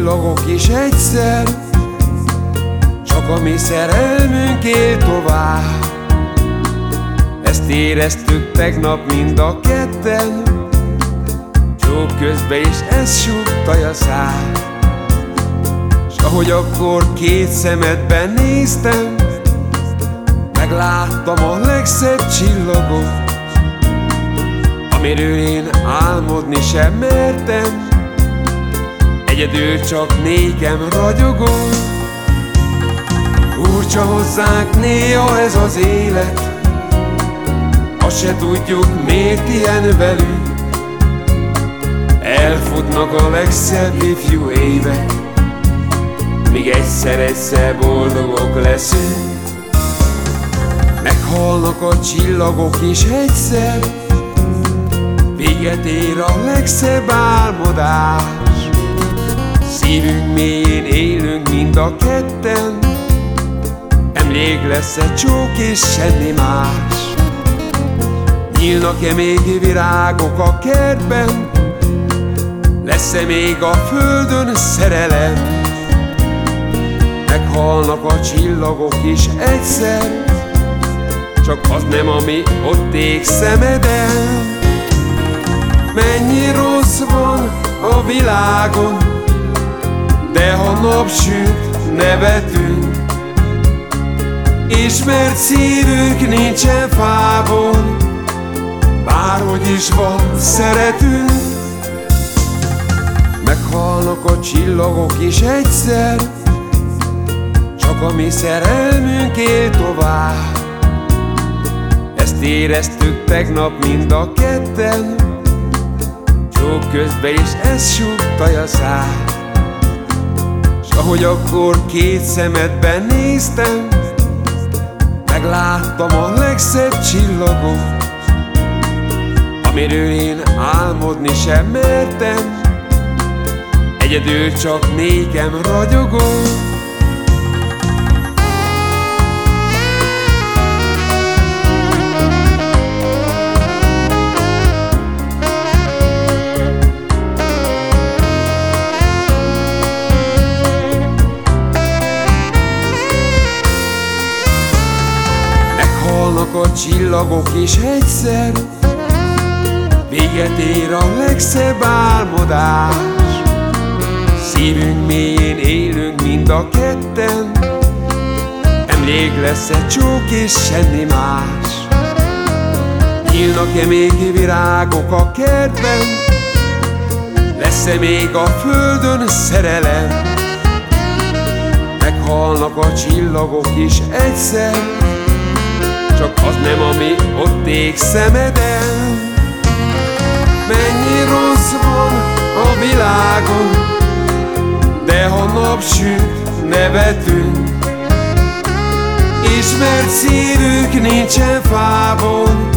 csillagok is egyszer Csak a mi szerelmünk él tovább. Ezt éreztük tegnap mind a ketten Csók közbe is ez suttaj a szár. S ahogy akkor két szemedben néztem Megláttam a legszebb csillagot Amiről én álmodni sem mertem Egyedül csak nékem ragyogó Furcsa hozzánk néha ez az élet. Azt se tudjuk miért ilyen velünk. Elfutnak a legszebb ifjú évek. Míg egyszer-egyszer boldogok leszünk. Meghalnak a csillagok is egyszer. Véget ér a legszebb álmodás Szívünk mélyén élünk mind a ketten. Emlék lesz egy csók és semmi más. Nyílnak-e még virágok a kertben? Lesz-e még a földön szerelem? Meghalnak a csillagok is egyszer. Csak az nem, ami ott ég szemeden. Mennyi rossz van a világon De ha nap süt, nevetünk Ismert szívünk nincsen fából Bárhogy is van, szeretünk Meghalnak a csillagok is egyszer Csak a mi szerelmünk él tovább. Ezt éreztük tegnap mind a ketten Csók közbe is ez súgtaj a szár S ahogy akkor két szemedben néztem Megláttam a legszebb csillagot Amiről én álmodni sem mertem. Egyedül csak nékem ragyogott Meghalnak a csillagok is egyszer Véget ér a legszebb álmodás. Szívünk mélyén élünk mind a ketten Emlék lesz egy csók és semmi más. Nyílnak-e még virágok a kertben? Lesz-e még a földön szerelem? Meghalnak a csillagok is egyszer Csak az nem, ami ott ég szemeden. Mennyi rossz van a világon De ha nap süt, nevetünk Ismert szívünk nincsen fából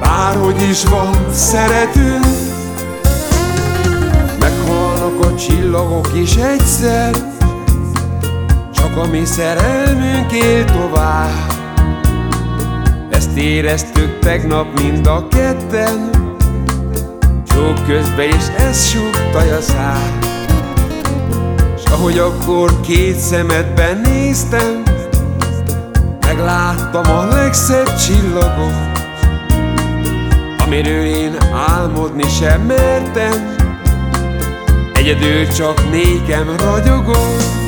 Bárhogy is van, szeretünk. Meghalnak a csillagok is egyszer Csak a mi szerelmünk él tovább Ezt éreztük tegnap mind a ketten. Csók közbe is ez a szár. S ahogy akkor két szemedben néztem Megláttam a legszebb csillagot Amiről én álmodni sem mertem. Egyedül csak nékem ragyogott